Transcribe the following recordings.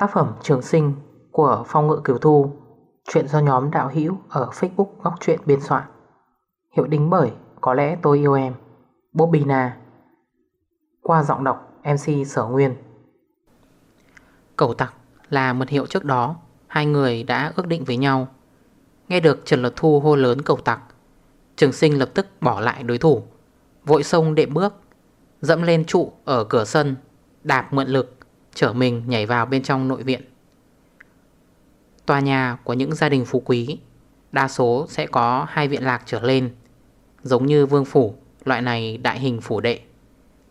Tác phẩm Trường Sinh của Phong Ngự Kiều Thu, Chuyện do nhóm đạo hữu ở Facebook Góc Chuyện biên soạn. Hiệu đính bởi Có lẽ tôi yêu em Bobina Qua giọng đọc MC Sở Nguyên. Cầu tặc là một hiệu trước đó, Hai người đã ước định với nhau. Nghe được Trần Lật Thu hô lớn cầu tặc Trường sinh lập tức bỏ lại đối thủ, Vội sông đệm bước, Dẫm lên trụ ở cửa sân, Đạp mượn lực. Chở mình nhảy vào bên trong nội viện. Tòa nhà của những gia đình phú quý, Đa số sẽ có hai viện lạc trở lên, Giống như vương phủ, Loại này đại hình phủ đệ.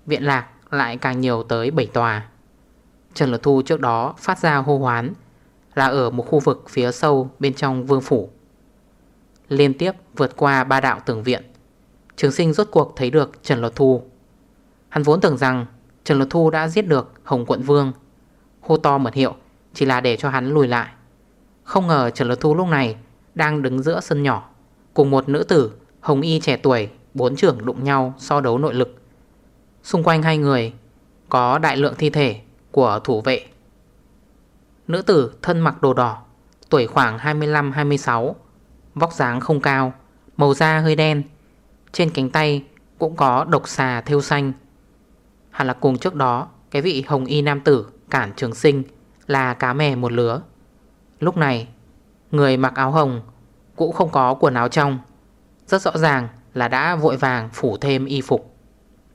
Viện lạc lại càng nhiều tới 7 tòa. Trần Lột Thu trước đó phát ra hô hoán Là ở một khu vực phía sâu bên trong vương phủ. Liên tiếp vượt qua ba đạo tường viện, Trường sinh rốt cuộc thấy được Trần Lột Thu. Hắn vốn tưởng rằng Trần Lột Thu đã giết được Hồng Quận Vương. Hô to mật hiệu, Chỉ là để cho hắn lùi lại. Không ngờ Trần Lột Thu lúc này Đang đứng giữa sân nhỏ, Cùng một nữ tử, Hồng Y trẻ tuổi, Bốn trưởng đụng nhau so đấu nội lực. Xung quanh hai người Có đại lượng thi thể của thủ vệ. Nữ tử thân mặc đồ đỏ, Tuổi khoảng 25-26 Vóc dáng không cao, Màu da hơi đen, Trên cánh tay cũng có độc xà theo xanh. Hẳn là cùng trước đó, Cái vị hồng y nam tử, cản trường sinh, Là cá mè một lứa. Lúc này, Người mặc áo hồng, Cũng không có quần áo trong. Rất rõ ràng là đã vội vàng phủ thêm y phục.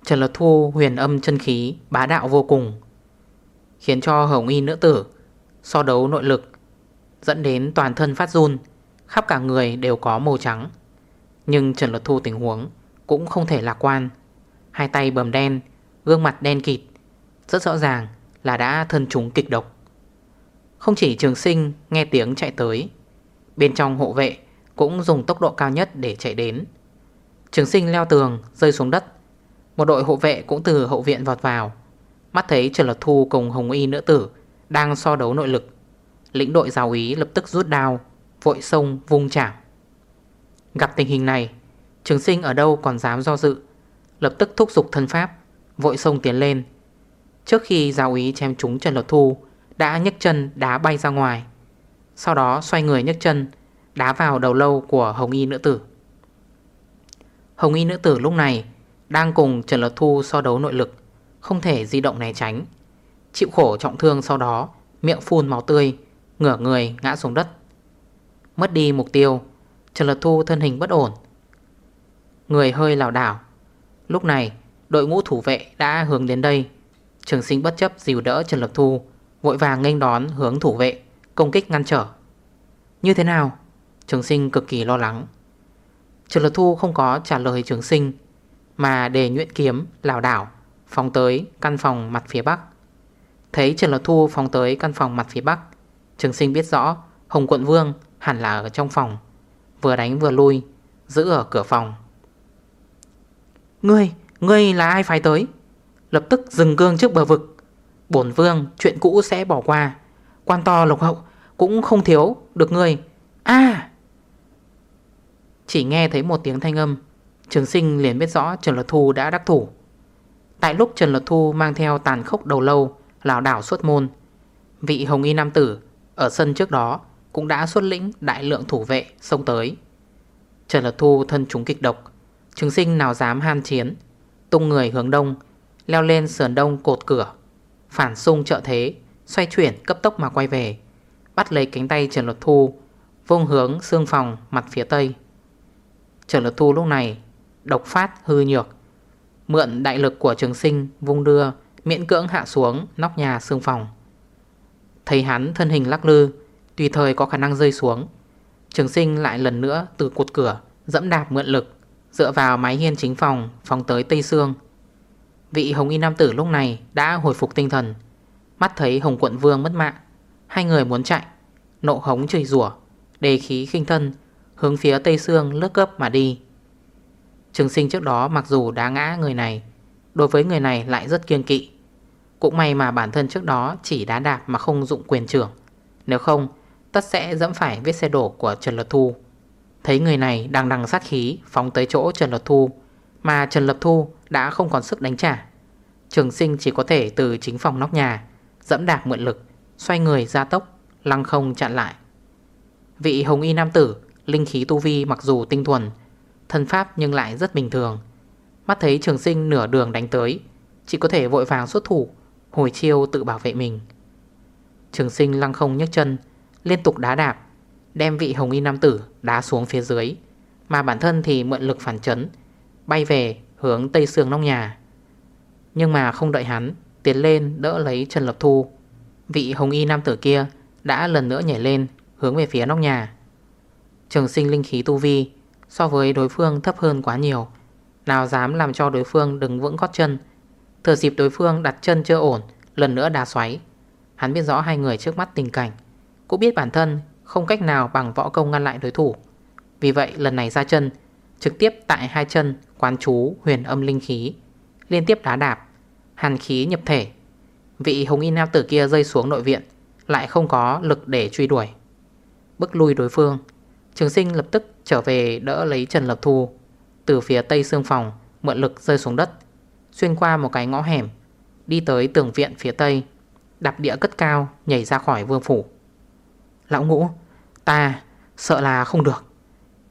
Trần Lật Thu huyền âm chân khí, Bá đạo vô cùng, Khiến cho hồng y nữ tử So đấu nội lực, Dẫn đến toàn thân phát run, Khắp cả người đều có màu trắng. Nhưng Trần Lật Thu tình huống Cũng không thể lạc quan. Hai tay bầm đen Gương mặt đen kịt, Rất rõ ràng là đã thân chúng kịch độc. Không chỉ trường sinh nghe tiếng chạy tới, Bên trong hộ vệ Cũng dùng tốc độ cao nhất để chạy đến. Trường sinh leo tường, Rơi xuống đất. Một đội hộ vệ cũng từ hậu viện vọt vào, Mắt thấy Trần Lật Thu cùng Hồng Y nữ tử Đang so đấu nội lực. Lĩnh đội giáo ý lập tức rút đao, Vội sông vung chảo Gặp tình hình này, Trường sinh ở đâu còn dám do dự, Lập tức thúc giục thân pháp. Vội sông tiến lên. Trước khi giáo ý chém trúng Trần Lột Thu, Đã nhấc chân đá bay ra ngoài. Sau đó xoay người nhấc chân, Đá vào đầu lâu của Hồng Y nữ tử. Hồng Y nữ tử lúc này Đang cùng Trần Lột Thu so đấu nội lực, Không thể di động né tránh. Chịu khổ trọng thương sau đó, Miệng phun máu tươi, Ngửa người ngã xuống đất. Mất đi mục tiêu, Trần Lật Thu thân hình bất ổn. Người hơi lào đảo. Lúc này đội ngũ thủ vệ đã hướng đến đây. Trường sinh bất chấp dìu đỡ Trần Lập Thu Vội vàng nghênh đón hướng thủ vệ Công kích ngăn trở. Như thế nào? Trường sinh cực kỳ lo lắng. Trần Lập Thu không có trả lời trường sinh Mà để nhuyễn kiếm lào đảo Phóng tới căn phòng mặt phía bắc. Thấy Trần Lập Thu phóng tới căn phòng mặt phía bắc Trường sinh biết rõ Hồng Quận Vương hẳn là ở trong phòng Vừa đánh vừa lui Giữ ở cửa phòng. Ngươi, ngươi là ai phải tới? Lập tức dừng cương trước bờ vực. Bổn vương, chuyện cũ sẽ bỏ qua. Quan to lộc hậu, Cũng không thiếu được ngươi. À Chỉ nghe thấy một tiếng thanh âm. Trường sinh liền biết rõ Trần Lật Thu đã đắc thủ. Tại lúc Trần Lật Thu mang theo tàn khốc đầu lâu Lào đảo xuất môn, Vị hồng y nam tử Ở sân trước đó Cũng đã xuất lĩnh đại lượng thủ vệ xông tới. Trần Lật Thu thân chúng kịch độc, Trường sinh nào dám han chiến Tung người hướng đông, Leo lên sườn đông cột cửa, Phản xung trợ thế, Xoay chuyển cấp tốc mà quay về, Bắt lấy cánh tay Trần Luật Thu, vung hướng xương phòng mặt phía tây. Trần Luật Thu lúc này Độc phát hư nhược, Mượn đại lực của trường sinh vung đưa, Miễn cưỡng hạ xuống nóc nhà xương phòng. Thấy hắn thân hình lắc lư, Tùy thời có khả năng rơi xuống, Trường sinh lại lần nữa từ cột cửa Dẫm đạp mượn lực Dựa vào mái hiên chính phòng Phòng tới Tây Sương. Vị Hồng Y Nam Tử lúc này đã hồi phục tinh thần. Mắt thấy Hồng Quận Vương mất mạng, Hai người muốn chạy. Nộ hống chửi rủa, Đề khí khinh thân, Hướng phía Tây Sương lướt gấp mà đi. Trường sinh trước đó mặc dù đã ngã người này, Đối với người này lại rất kiên kỵ. Cũng may mà bản thân trước đó Chỉ đá đạp mà không dụng quyền trưởng. Nếu không, tất sẽ dẫm phải vết xe đổ của Trần Lật Thu. Thấy người này đang đằng sát khí, Phóng tới chỗ Trần Lập Thu, Mà Trần Lập Thu đã không còn sức đánh trả. Trường sinh chỉ có thể từ chính phòng nóc nhà, Dẫm đạp mượn lực, Xoay người ra tốc, Lăng không chặn lại. Vị hồng y nam tử, Linh khí tu vi mặc dù tinh thuần, Thân pháp nhưng lại rất bình thường. Mắt thấy trường sinh nửa đường đánh tới, Chỉ có thể vội vàng xuất thủ, Hồi chiêu tự bảo vệ mình. Trường sinh lăng không nhấc chân, Liên tục đá đạp Đem vị hồng y nam tử đá xuống phía dưới, Mà bản thân thì mượn lực phản chấn, Bay về hướng tây sương nóc nhà. Nhưng mà không đợi hắn, Tiến lên đỡ lấy Trần Lập Thu. Vị hồng y nam tử kia Đã lần nữa nhảy lên, Hướng về phía nóc nhà. Trường sinh linh khí tu vi So với đối phương thấp hơn quá nhiều. Nào dám làm cho đối phương đứng vững gót chân. Thừa dịp đối phương đặt chân chưa ổn, Lần nữa đá xoáy. Hắn biết rõ hai người trước mắt tình cảnh, Cũng biết bản thân không cách nào bằng võ công ngăn lại đối thủ. Vì vậy, lần này ra chân, Trực tiếp tại hai chân Quán chú huyền âm linh khí, Liên tiếp đá đạp, Hàn khí nhập thể. Vị hồng y nam tử kia rơi xuống nội viện, Lại không có lực để truy đuổi. Bức lui đối phương, Trường sinh lập tức trở về đỡ lấy Trần Lập Thu. Từ phía tây xương phòng, Mượn lực rơi xuống đất, Xuyên qua một cái ngõ hẻm, Đi tới tường viện phía tây, Đạp địa cất cao, nhảy ra khỏi vương phủ. Lão ngũ, Ta sợ là không được.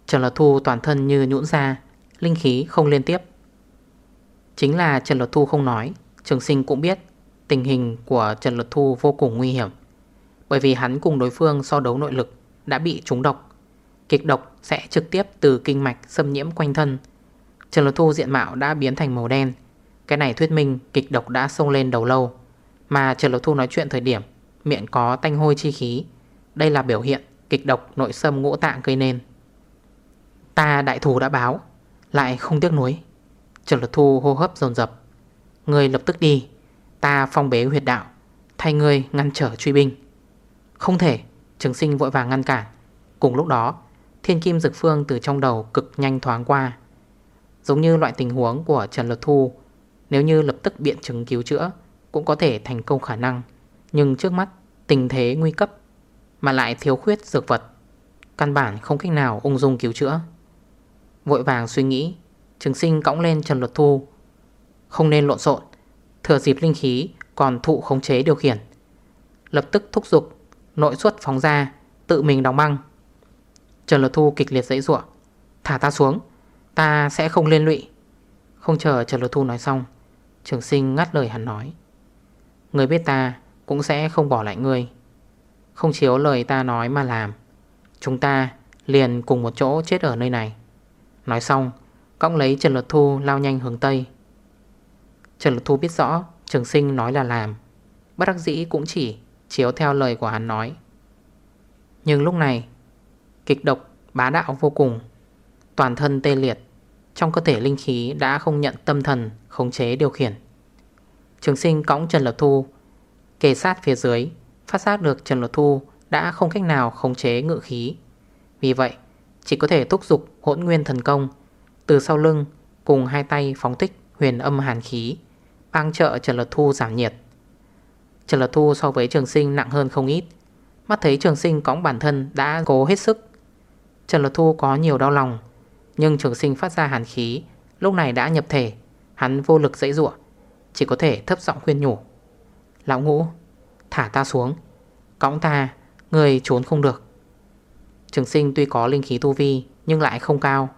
Trần Lột Thu toàn thân như nhũn ra, Linh khí không liên tiếp. Chính là Trần Lột Thu không nói, Trường sinh cũng biết Tình hình của Trần Lột Thu vô cùng nguy hiểm. Bởi vì hắn cùng đối phương so đấu nội lực Đã bị trúng độc. Kịch độc sẽ trực tiếp từ kinh mạch xâm nhiễm quanh thân. Trần Lột Thu diện mạo đã biến thành màu đen. Cái này thuyết minh kịch độc đã sông lên đầu lâu. Mà Trần Lột Thu nói chuyện thời điểm, Miệng có tanh hôi chi khí. Đây là biểu hiện kịch độc nội sâm ngũ tạng gây nên. Ta đại thù đã báo, Lại không tiếc nuối. Trần Lực Thu hô hấp dồn dập. Người lập tức đi, Ta phong bế huyệt đạo, Thay người ngăn trở truy binh. Không thể, Trường sinh vội vàng ngăn cản. Cùng lúc đó, Thiên kim dực phương từ trong đầu cực nhanh thoáng qua. Giống như loại tình huống của Trần Lực Thu, Nếu như lập tức biện chứng cứu chữa, Cũng có thể thành công khả năng. Nhưng trước mắt, tình thế nguy cấp mà lại thiếu khuyết dược vật. Căn bản không cách nào ung dung cứu chữa. Vội vàng suy nghĩ, Trường sinh cõng lên Trần Luật Thu. Không nên lộn xộn, Thừa dịp linh khí còn thụ khống chế điều khiển. Lập tức thúc giục, Nội xuất phóng ra, Tự mình đóng băng. Trần Luật Thu kịch liệt dãy ruộng. Thả ta xuống, Ta sẽ không liên lụy. Không chờ Trần Luật Thu nói xong, Trường sinh ngắt lời hắn nói. Người biết ta cũng sẽ không bỏ lại người không chiếu lời ta nói mà làm. Chúng ta liền cùng một chỗ chết ở nơi này. Nói xong, Cõng lấy Trần Luật Thu lao nhanh hướng Tây. Trần Luật Thu biết rõ Trường sinh nói là làm. Bất đắc dĩ cũng chỉ chiếu theo lời của hắn nói. Nhưng lúc này, Kịch độc bá đạo vô cùng, Toàn thân tê liệt, Trong cơ thể linh khí đã không nhận tâm thần Khống chế điều khiển. Trường sinh cõng Trần Lập Thu Kề sát phía dưới Phát giác được Trần Lập Thu Đã không cách nào khống chế ngự khí. Vì vậy, chỉ có thể thúc giục hỗn nguyên thần công Từ sau lưng cùng hai tay phóng thích huyền âm hàn khí Bang trợ Trần Lật Thu giảm nhiệt. Trần Lật Thu so với trường sinh nặng hơn không ít. Mắt thấy trường sinh cõng bản thân đã cố hết sức. Trần Lật Thu có nhiều đau lòng, Nhưng trường sinh phát ra hàn khí, Lúc này đã nhập thể. Hắn vô lực dãy ruộng Chỉ có thể thấp giọng khuyên nhủ. Lão ngũ Thả ta xuống. Cõng ta Người trốn không được. Trường sinh tuy có linh khí tu vi, Nhưng lại không cao,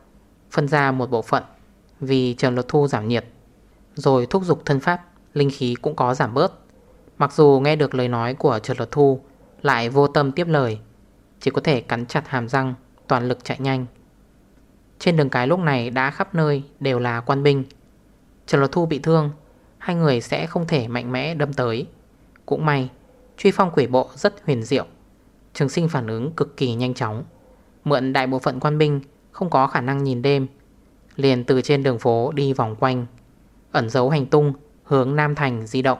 Phân ra một bộ phận Vì Trần Luật Thu giảm nhiệt, Rồi thúc dục thân pháp, Linh khí cũng có giảm bớt. Mặc dù nghe được lời nói của Trần Luật Thu, Lại vô tâm tiếp lời, Chỉ có thể cắn chặt hàm răng, Toàn lực chạy nhanh. Trên đường cái lúc này đã khắp nơi Đều là quan binh. Trần Luật Thu bị thương, Hai người sẽ không thể mạnh mẽ đâm tới. Cũng may Truy phong quỷ bộ rất huyền diệu. Trường sinh phản ứng cực kỳ nhanh chóng. Mượn đại bộ phận quan binh, Không có khả năng nhìn đêm. Liền từ trên đường phố đi vòng quanh, Ẩn dấu hành tung hướng Nam Thành di động.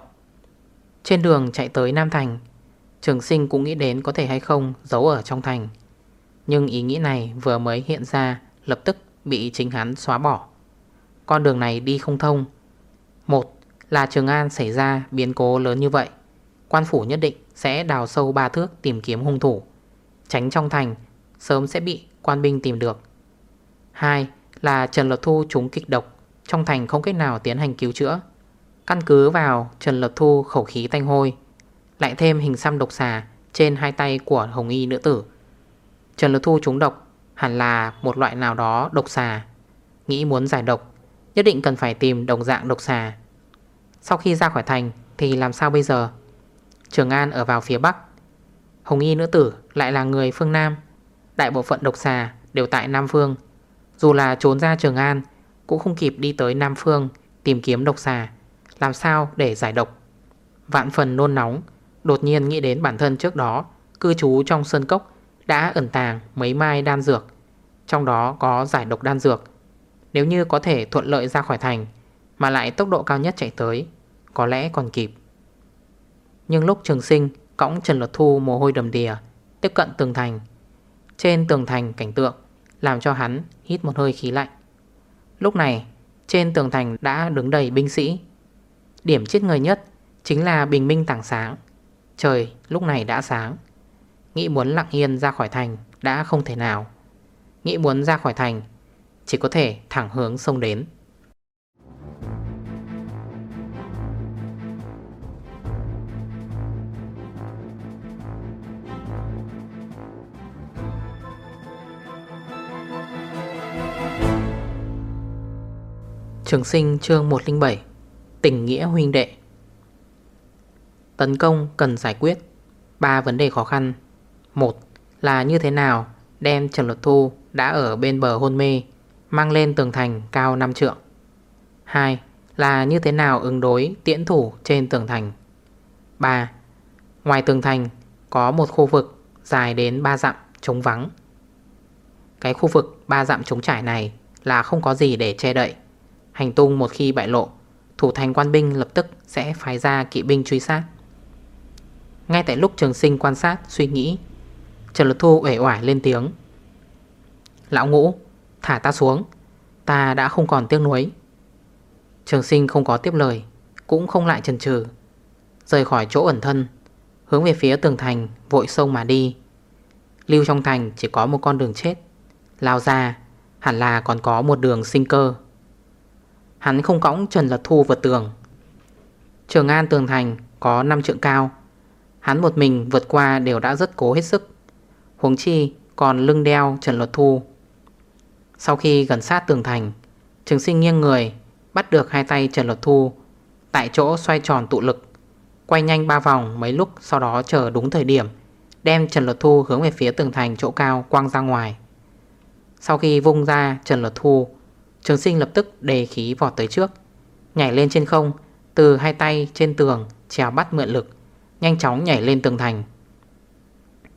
Trên đường chạy tới Nam Thành, Trường sinh cũng nghĩ đến có thể hay không giấu ở trong thành. Nhưng ý nghĩ này vừa mới hiện ra, Lập tức bị chính hắn xóa bỏ. Con đường này đi không thông. Một là Trường An xảy ra biến cố lớn như vậy. Quan phủ nhất định sẽ đào sâu ba thước tìm kiếm hung thủ. Tránh trong thành, Sớm sẽ bị quan binh tìm được. Hai là Trần Lập Thu trúng kịch độc, Trong thành không cách nào tiến hành cứu chữa. Căn cứ vào Trần Lập Thu khẩu khí tanh hôi, Lại thêm hình xăm độc xà Trên hai tay của hồng y nữ tử. Trần Lật Thu trúng độc Hẳn là một loại nào đó độc xà. Nghĩ muốn giải độc, Nhất định cần phải tìm đồng dạng độc xà. Sau khi ra khỏi thành Thì làm sao bây giờ? Trường An ở vào phía Bắc. Hồng y nữ tử lại là người phương Nam. Đại bộ phận độc xà đều tại Nam Phương. Dù là trốn ra Trường An, Cũng không kịp đi tới Nam Phương Tìm kiếm độc xà, Làm sao để giải độc. Vạn phần nôn nóng, Đột nhiên nghĩ đến bản thân trước đó, Cư trú trong sơn cốc, Đã ẩn tàng mấy mai đan dược. Trong đó có giải độc đan dược. Nếu như có thể thuận lợi ra khỏi thành, Mà lại tốc độ cao nhất chạy tới, Có lẽ còn kịp. Nhưng lúc trường sinh, Cõng Trần Luật Thu mồ hôi đầm đìa, Tiếp cận tường thành. Trên tường thành cảnh tượng Làm cho hắn hít một hơi khí lạnh. Lúc này, trên tường thành đã đứng đầy binh sĩ. Điểm chết người nhất Chính là bình minh tảng sáng. Trời lúc này đã sáng. Nghĩ muốn lặng yên ra khỏi thành Đã không thể nào. Nghĩ muốn ra khỏi thành Chỉ có thể thẳng hướng sông đến. Trường sinh chương 107 Tình nghĩa huynh đệ Tấn công cần giải quyết ba vấn đề khó khăn một là như thế nào đem Trần Luật Thu đã ở bên bờ hôn mê, Mang lên tường thành cao 5 trượng 2. Là như thế nào ứng đối tiễn thủ trên tường thành 3. Ngoài tường thành có một khu vực dài đến 3 dặm trống vắng Cái khu vực 3 dặm trống trải này là không có gì để che đậy Hành tung một khi bại lộ, Thủ thành quan binh lập tức sẽ phái ra kỵ binh truy sát. Ngay tại lúc trường sinh quan sát, suy nghĩ, Trần Lực Thu uể oải lên tiếng. Lão ngũ, Thả ta xuống, Ta đã không còn tiếc nuối. Trường sinh không có tiếp lời, Cũng không lại chần chừ, Rời khỏi chỗ ẩn thân, Hướng về phía tường thành, vội sông mà đi. Lưu trong thành chỉ có một con đường chết, Lao ra, Hẳn là còn có một đường sinh cơ. Hắn không cõng Trần Lật Thu vượt tường. Trường An tường thành có 5 trượng cao. Hắn một mình vượt qua đều đã rất cố hết sức. Huống chi còn lưng đeo Trần Lật Thu. Sau khi gần sát tường thành, Trường sinh nghiêng người, Bắt được hai tay Trần Lật Thu, Tại chỗ xoay tròn tụ lực, Quay nhanh ba vòng mấy lúc Sau đó chờ đúng thời điểm, Đem Trần Lật Thu hướng về phía tường thành chỗ cao Quăng ra ngoài. Sau khi vung ra Trần Lật Thu Trường sinh lập tức đề khí vọt tới trước. Nhảy lên trên không, Từ hai tay trên tường Trèo bắt mượn lực, Nhanh chóng nhảy lên tường thành.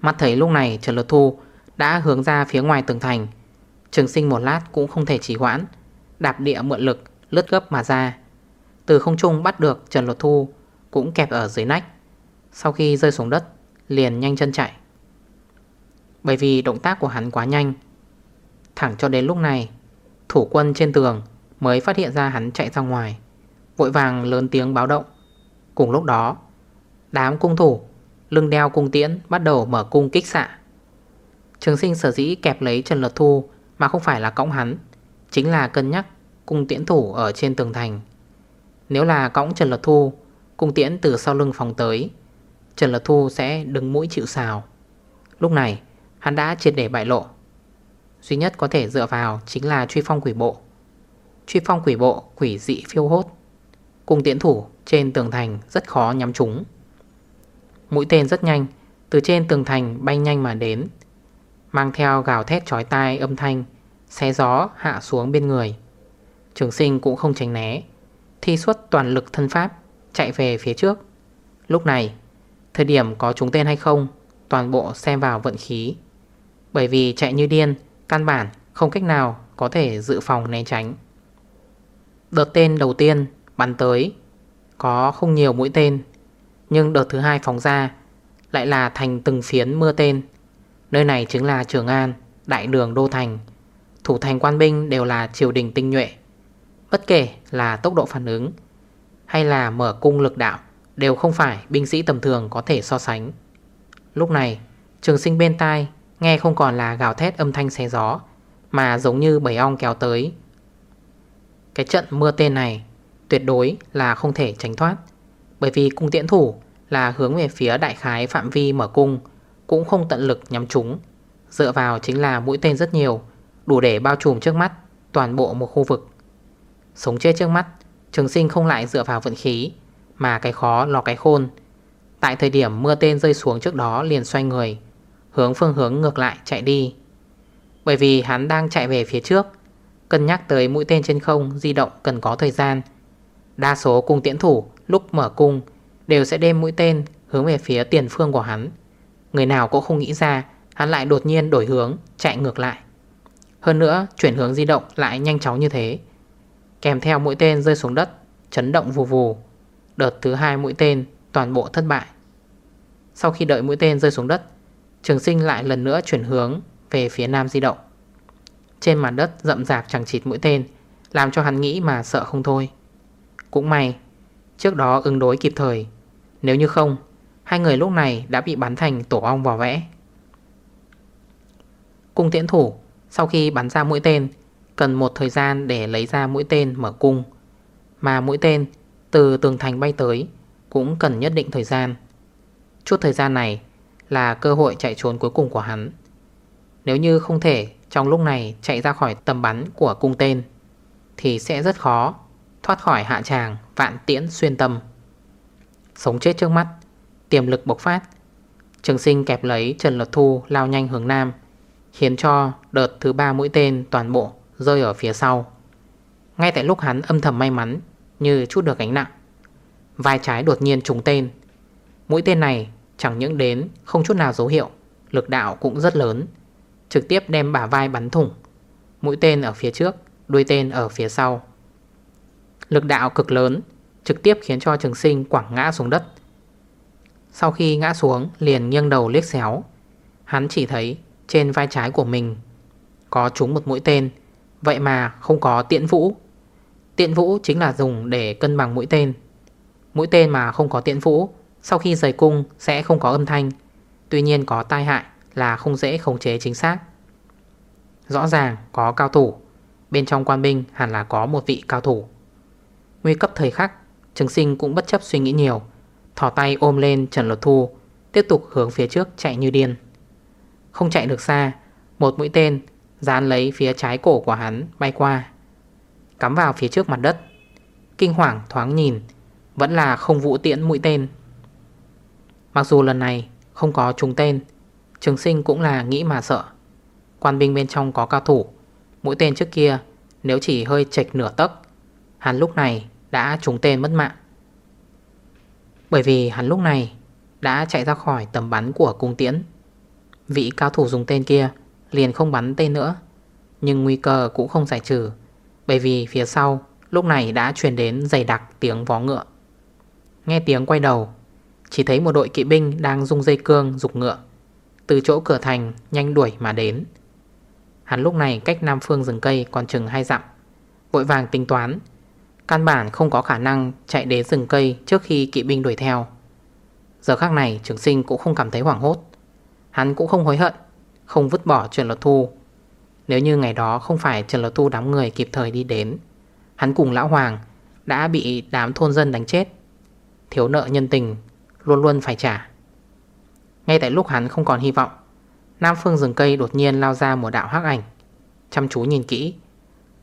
Mắt thấy lúc này Trần Lột Thu Đã hướng ra phía ngoài tường thành, Trường sinh một lát cũng không thể trì hoãn, Đạp địa mượn lực, lướt gấp mà ra. Từ không trung bắt được Trần Lột Thu Cũng kẹp ở dưới nách. Sau khi rơi xuống đất, Liền nhanh chân chạy. Bởi vì động tác của hắn quá nhanh, Thẳng cho đến lúc này Thủ quân trên tường mới phát hiện ra hắn chạy ra ngoài. Vội vàng lớn tiếng báo động. Cùng lúc đó, Đám cung thủ, Lưng đeo cung tiễn bắt đầu mở cung kích xạ. Trường sinh sở dĩ kẹp lấy Trần Lật Thu Mà không phải là cõng hắn, Chính là cân nhắc cung tiễn thủ ở trên tường thành. Nếu là cõng Trần Lật Thu, Cung tiễn từ sau lưng phòng tới, Trần Lật Thu sẽ đứng mũi chịu xào Lúc này, hắn đã triệt để bại lộ. Duy nhất có thể dựa vào chính là truy phong quỷ bộ. Truy phong quỷ bộ, quỷ dị phiêu hốt. Cùng tiễn thủ trên tường thành rất khó nhắm chúng. Mũi tên rất nhanh, Từ trên tường thành bay nhanh mà đến. Mang theo gào thét chói tai âm thanh, Xé gió hạ xuống bên người. Trường sinh cũng không tránh né, Thi xuất toàn lực thân pháp, Chạy về phía trước. Lúc này, Thời điểm có trúng tên hay không, Toàn bộ xem vào vận khí. Bởi vì chạy như điên Căn bản, không cách nào có thể dự phòng né tránh. Đợt tên đầu tiên bắn tới Có không nhiều mũi tên, Nhưng đợt thứ hai phóng ra Lại là thành từng phiến mưa tên. Nơi này chính là Trường An, Đại đường Đô Thành. Thủ thành quan binh đều là triều đình tinh nhuệ, Bất kể là tốc độ phản ứng Hay là mở cung lực đạo Đều không phải binh sĩ tầm thường có thể so sánh. Lúc này, Trường sinh bên tai Nghe không còn là gào thét âm thanh xé gió, Mà giống như bầy ong kéo tới. Cái trận mưa tên này Tuyệt đối là không thể tránh thoát, Bởi vì cung tiễn thủ là hướng về phía đại khái phạm vi mở cung, Cũng không tận lực nhắm chúng. Dựa vào chính là mũi tên rất nhiều, Đủ để bao trùm trước mắt Toàn bộ một khu vực. Sống chết trước mắt, Trường sinh không lại dựa vào vận khí, Mà cái khó lò cái khôn. Tại thời điểm mưa tên rơi xuống trước đó liền xoay người Hướng phương hướng ngược lại chạy đi. Bởi vì hắn đang chạy về phía trước, Cân nhắc tới mũi tên trên không di động cần có thời gian. Đa số cung tiễn thủ lúc mở cung Đều sẽ đem mũi tên hướng về phía tiền phương của hắn. Người nào cũng không nghĩ ra, Hắn lại đột nhiên đổi hướng, chạy ngược lại. Hơn nữa, chuyển hướng di động lại nhanh chóng như thế. Kèm theo mũi tên rơi xuống đất, Chấn động vù vù. Đợt thứ hai mũi tên toàn bộ thất bại. Sau khi đợi mũi tên rơi xuống đất Trường sinh lại lần nữa chuyển hướng Về phía nam di động. Trên mặt đất rậm rạp chẳng chịt mũi tên, Làm cho hắn nghĩ mà sợ không thôi. Cũng may, Trước đó ứng đối kịp thời, Nếu như không, Hai người lúc này đã bị bắn thành tổ ong vỏ vẽ. Cung tiễn thủ, Sau khi bắn ra mũi tên, Cần một thời gian để lấy ra mũi tên mở cung. Mà mũi tên từ tường thành bay tới Cũng cần nhất định thời gian. Chút thời gian này là cơ hội chạy trốn cuối cùng của hắn. Nếu như không thể trong lúc này chạy ra khỏi tầm bắn của cung tên, Thì sẽ rất khó thoát khỏi hạ tràng vạn tiễn xuyên tâm. Sống chết trước mắt, Tiềm lực bộc phát, Trường sinh kẹp lấy Trần Luật Thu lao nhanh hướng nam, Khiến cho đợt thứ ba mũi tên toàn bộ rơi ở phía sau. Ngay tại lúc hắn âm thầm may mắn Như chút được gánh nặng, Vai trái đột nhiên trúng tên. Mũi tên này chẳng những đến, Không chút nào dấu hiệu, Lực đạo cũng rất lớn. Trực tiếp đem bả vai bắn thủng, Mũi tên ở phía trước, Đuôi tên ở phía sau. Lực đạo cực lớn, Trực tiếp khiến cho trường sinh quảng ngã xuống đất. Sau khi ngã xuống, liền nghiêng đầu liếc xéo. Hắn chỉ thấy trên vai trái của mình Có trúng một mũi tên. Vậy mà không có tiện vũ. Tiện vũ chính là dùng để cân bằng mũi tên. Mũi tên mà không có tiện vũ sau khi rời cung, sẽ không có âm thanh. Tuy nhiên có tai hại là không dễ khống chế chính xác. Rõ ràng có cao thủ. Bên trong quan binh hẳn là có một vị cao thủ. Nguy cấp thời khắc Trường sinh cũng bất chấp suy nghĩ nhiều Thỏ tay ôm lên Trần Luật Thu, Tiếp tục hướng phía trước chạy như điên. Không chạy được xa, Một mũi tên Dán lấy phía trái cổ của hắn bay qua, Cắm vào phía trước mặt đất. Kinh hoàng thoáng nhìn, Vẫn là không vũ tiễn mũi tên. Mặc dù lần này không có trùng tên, Trường sinh cũng là nghĩ mà sợ. Quan binh bên trong có cao thủ, Mũi tên trước kia Nếu chỉ hơi chệch nửa tấc, Hắn lúc này đã trúng tên mất mạng. Bởi vì hắn lúc này Đã chạy ra khỏi tầm bắn của cung tiễn. Vị cao thủ dùng tên kia Liền không bắn tên nữa, Nhưng nguy cơ cũng không giải trừ, Bởi vì phía sau Lúc này đã truyền đến dày đặc tiếng vó ngựa. Nghe tiếng quay đầu chỉ thấy một đội kỵ binh đang dùng dây cương, dục ngựa. Từ chỗ cửa thành, nhanh đuổi mà đến. Hắn lúc này cách nam phương rừng cây còn chừng hai dặm, Vội vàng tính toán. Căn bản không có khả năng chạy đến rừng cây trước khi kỵ binh đuổi theo. Giờ khác này, trường sinh cũng không cảm thấy hoảng hốt. Hắn cũng không hối hận, Không vứt bỏ Trần Lột Thu. Nếu như ngày đó không phải Trần Lột Thu đám người kịp thời đi đến, Hắn cùng Lão Hoàng Đã bị đám thôn dân đánh chết. Thiếu nợ nhân tình Luôn luôn phải trả. Ngay tại lúc hắn không còn hy vọng, Nam phương rừng cây đột nhiên lao ra một đạo hắc ảnh, Chăm chú nhìn kỹ.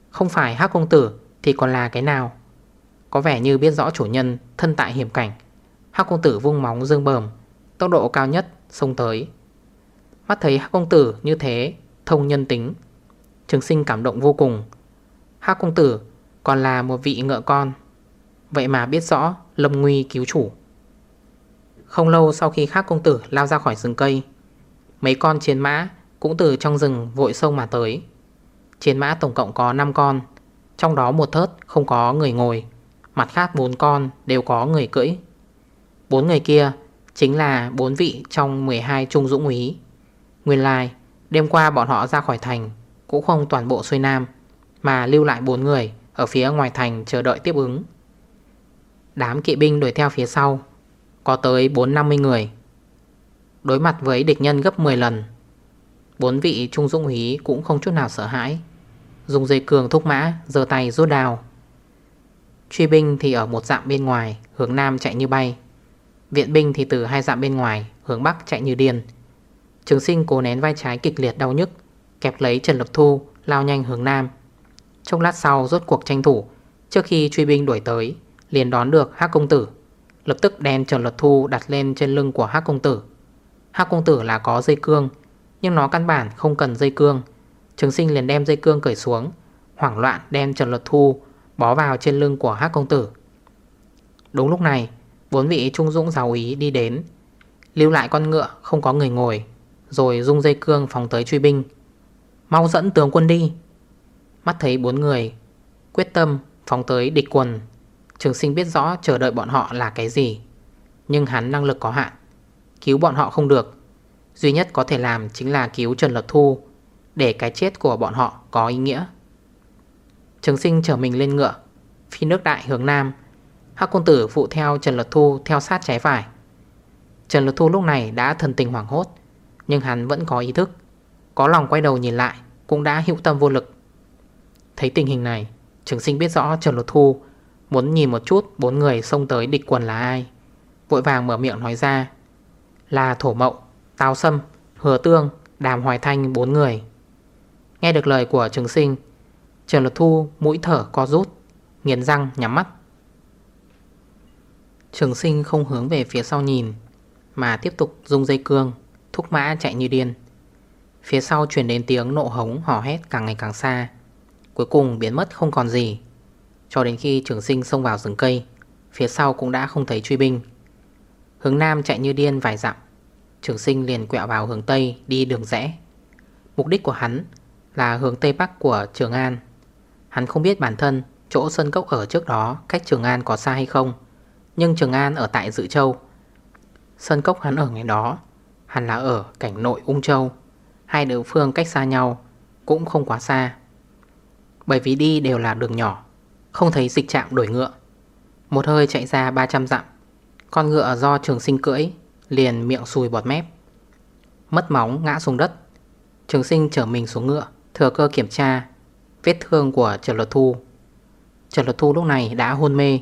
Không phải hắc công tử thì còn là cái nào? Có vẻ như biết rõ chủ nhân Thân tại hiểm cảnh. Hắc công tử vung móng dương bờm, Tốc độ cao nhất xông tới. Mắt thấy Hắc công tử như thế, Thông nhân tính, Trường sinh cảm động vô cùng. Hắc công tử còn là một vị ngựa con. Vậy mà biết rõ lâm nguy cứu chủ. Không lâu sau khi khác công tử lao ra khỏi rừng cây, Mấy con chiến mã Cũng từ trong rừng vội sông mà tới. Chiến mã tổng cộng có 5 con, trong đó một thớt không có người ngồi, Mặt khác bốn con đều có người cưỡi. Bốn người kia Chính là bốn vị trong 12 trung dũng úy. Nguyên lai, Đêm qua bọn họ ra khỏi thành Cũng không toàn bộ xuôi nam, Mà lưu lại bốn người Ở phía ngoài thành chờ đợi tiếp ứng. Đám kỵ binh đuổi theo phía sau có tới 450 người. Đối mặt với địch nhân gấp 10 lần, Bốn vị trung dũng hí cũng không chút nào sợ hãi. Dùng dây cường thúc mã, giơ tay rút đào Truy binh thì ở một dạng bên ngoài, Hướng nam chạy như bay. Viện binh thì từ hai dạng bên ngoài, Hướng bắc chạy như điên. Trường sinh cố nén vai trái kịch liệt đau nhức, Kẹp lấy Trần Lập Thu, lao nhanh hướng nam. Trong lát sau rốt cuộc tranh thủ, Trước khi truy binh đuổi tới, Liền đón được Hác Công Tử. Lập tức đem Trần luật Thu đặt lên trên lưng của hắc Công Tử. Hắc Công Tử là có dây cương, Nhưng nó căn bản không cần dây cương. Trường sinh liền đem dây cương cởi xuống, Hoảng loạn đem Trần luật Thu Bó vào trên lưng của hắc Công Tử. Đúng lúc này, Bốn vị trung dũng giáo ý đi đến, Lưu lại con ngựa không có người ngồi, Rồi dung dây cương phóng tới truy binh. Mau dẫn tướng quân đi. Mắt thấy bốn người Quyết tâm phóng tới địch quần. Trường sinh biết rõ chờ đợi bọn họ là cái gì, Nhưng hắn năng lực có hạn. Cứu bọn họ không được. Duy nhất có thể làm chính là cứu Trần Lật Thu, Để cái chết của bọn họ có ý nghĩa. Trường sinh chở mình lên ngựa, Phi nước đại hướng nam. Hắc công tử phụ theo Trần Lật Thu theo sát trái phải. Trần Lật Thu lúc này đã thần tình hoảng hốt, Nhưng hắn vẫn có ý thức, Có lòng quay đầu nhìn lại, Cũng đã hữu tâm vô lực. Thấy tình hình này, Trường sinh biết rõ Trần Lật Thu Muốn nhìn một chút bốn người xông tới địch quần là ai. Vội vàng mở miệng nói ra Là Thổ Mậu, Tào Sâm, Hứa Tương, Đàm Hoài Thanh bốn người. Nghe được lời của trường sinh trường luật Thu mũi thở co rút Nghiền răng nhắm mắt. Trường sinh không hướng về phía sau nhìn Mà tiếp tục dùng dây cương Thúc mã chạy như điên. Phía sau chuyển đến tiếng nộ hống hò hét càng ngày càng xa. Cuối cùng biến mất không còn gì. Cho đến khi trường sinh xông vào rừng cây, Phía sau cũng đã không thấy truy binh. Hướng Nam chạy như điên vài dặm, Trường sinh liền quẹo vào hướng Tây đi đường rẽ. Mục đích của hắn là hướng Tây Bắc của Trường An. Hắn không biết bản thân chỗ sân cốc ở trước đó cách Trường An có xa hay không, Nhưng Trường An ở tại Dự Châu. Sân cốc hắn ở ngày đó Hắn là ở cảnh nội Ung Châu. Hai địa phương cách xa nhau Cũng không quá xa. Bởi vì đi đều là đường nhỏ không thấy dịch chạm đổi ngựa. Một hơi chạy ra 300 dặm. Con ngựa do trường sinh cưỡi, Liền miệng xùi bọt mép. Mất móng ngã xuống đất. Trường sinh chở mình xuống ngựa, Thừa cơ kiểm tra, Vết thương của Trần Luật Thu. Trần Luật Thu lúc này đã hôn mê.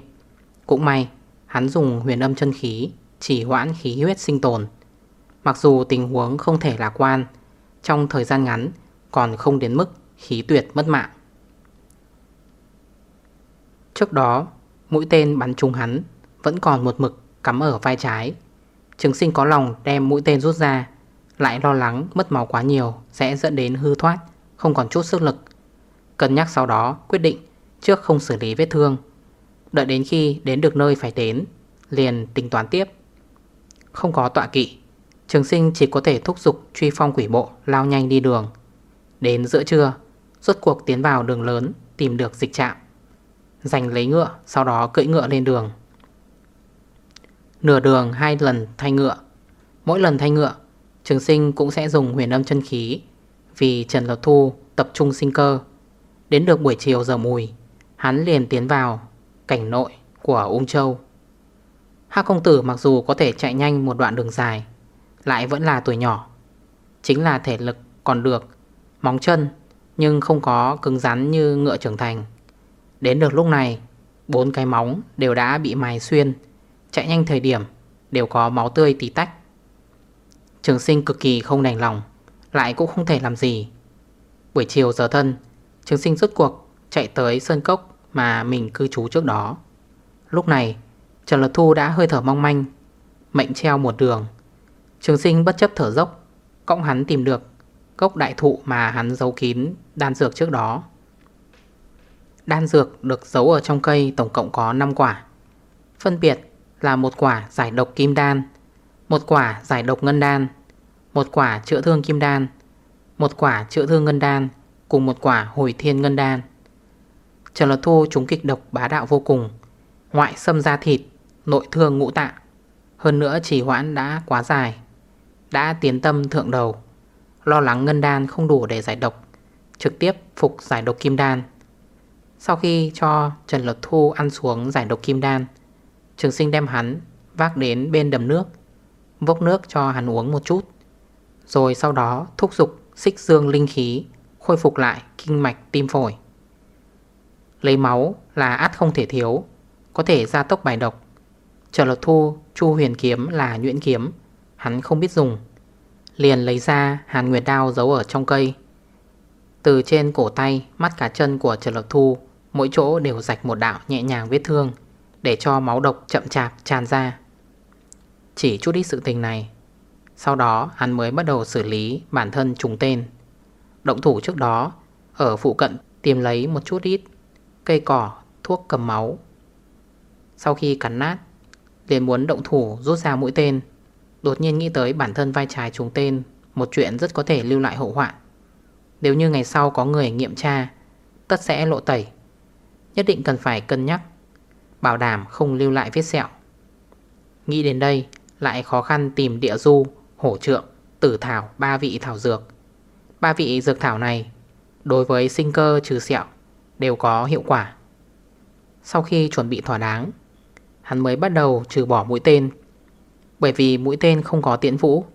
Cũng may, hắn dùng huyền âm chân khí, Chỉ hoãn khí huyết sinh tồn. Mặc dù tình huống không thể lạc quan, Trong thời gian ngắn Còn không đến mức khí tuyệt mất mạng. Trước đó, Mũi tên bắn trúng hắn, Vẫn còn một mực cắm ở vai trái. Trường sinh có lòng đem mũi tên rút ra, Lại lo lắng mất máu quá nhiều Sẽ dẫn đến hư thoát, Không còn chút sức lực. Cân nhắc sau đó, quyết định Trước không xử lý vết thương. Đợi đến khi đến được nơi phải đến, Liền tính toán tiếp. Không có tọa kỵ, Trường sinh chỉ có thể thúc giục truy phong quỷ bộ Lao nhanh đi đường. Đến giữa trưa, Rốt cuộc tiến vào đường lớn Tìm được dịch trạm. Giành lấy ngựa, Sau đó cưỡi ngựa lên đường. Nửa đường hai lần thay ngựa. Mỗi lần thay ngựa, Trường sinh cũng sẽ dùng huyền âm chân khí, Vì Trần Lộc Thu tập trung sinh cơ. Đến được buổi chiều giờ mùi, Hắn liền tiến vào cảnh nội của Ung Châu. Hác công tử mặc dù có thể chạy nhanh một đoạn đường dài, Lại vẫn là tuổi nhỏ. Chính là thể lực còn được, Móng chân, Nhưng không có cứng rắn như ngựa trưởng thành. Đến được lúc này, Bốn cái móng đều đã bị mài xuyên. Chạy nhanh thời điểm, Đều có máu tươi tí tách. Trường sinh cực kỳ không đành lòng, Lại cũng không thể làm gì. Buổi chiều giờ thân, Trường sinh rốt cuộc chạy tới sơn cốc Mà mình cư trú trước đó. Lúc này, Trần Lật Thu đã hơi thở mong manh, Mệnh treo một đường. Trường sinh bất chấp thở dốc Cộng hắn tìm được Cốc đại thụ mà hắn giấu kín đan dược trước đó. Đan dược được giấu ở trong cây tổng cộng có 5 quả. Phân biệt là một quả giải độc kim đan, Một quả giải độc ngân đan, Một quả chữa thương kim đan, Một quả chữa thương ngân đan Cùng một quả hồi thiên ngân đan. Trần Lật Thu chúng kịch độc bá đạo vô cùng, Ngoại xâm da thịt, Nội thương ngũ tạ Hơn nữa chỉ hoãn đã quá dài, Đã tiến tâm thượng đầu, Lo lắng ngân đan không đủ để giải độc, Trực tiếp phục giải độc kim đan. Sau khi cho Trần Lật Thu ăn xuống giải độc kim đan, Trường sinh đem hắn vác đến bên đầm nước, Vốc nước cho hắn uống một chút. Rồi sau đó thúc dục xích dương linh khí Khôi phục lại kinh mạch tim phổi. Lấy máu là át không thể thiếu, Có thể gia tốc bài độc. Trần Lột Thu Chu huyền kiếm là nhuyễn kiếm, Hắn không biết dùng. Liền lấy ra hàn nguyệt đao giấu ở trong cây. Từ trên cổ tay, Mắt cả chân của Trần lộc Thu Mỗi chỗ đều rạch một đạo nhẹ nhàng vết thương Để cho máu độc chậm chạp tràn ra. Chỉ chút ít sự tình này Sau đó hắn mới bắt đầu xử lý bản thân trùng tên. Động thủ trước đó Ở phụ cận tìm lấy một chút ít Cây cỏ, thuốc cầm máu. Sau khi cắn nát liền muốn động thủ rút ra mũi tên. Đột nhiên nghĩ tới bản thân vai trái trùng tên Một chuyện rất có thể lưu lại hậu hoạn Nếu như ngày sau có người nghiệm tra Tất sẽ lộ tẩy. Nhất định cần phải cân nhắc Bảo đảm không lưu lại vết sẹo. Nghĩ đến đây Lại khó khăn tìm địa du Hổ trượng, tử thảo, ba vị thảo dược. Ba vị dược thảo này Đối với sinh cơ trừ sẹo Đều có hiệu quả. Sau khi chuẩn bị thỏa đáng Hắn mới bắt đầu trừ bỏ mũi tên. Bởi vì mũi tên không có tiễn vũ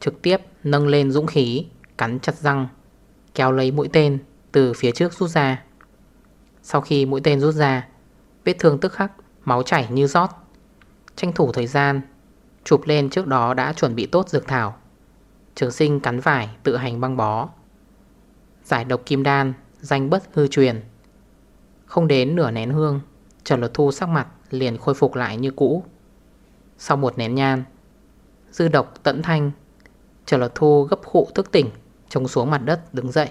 Trực tiếp nâng lên dũng khí Cắn chặt răng Kéo lấy mũi tên từ phía trước rút ra. Sau khi mũi tên rút ra, Vết thương tức khắc, Máu chảy như rót. Tranh thủ thời gian, Chụp lên trước đó đã chuẩn bị tốt dược thảo. Trường sinh cắn vải tự hành băng bó. Giải độc kim đan, Danh bất hư truyền. Không đến nửa nén hương, Trần lột Thu sắc mặt liền khôi phục lại như cũ. Sau một nén nhan Dư độc tận thanh, Trần lột Thu gấp khụ thức tỉnh, Trông xuống mặt đất đứng dậy,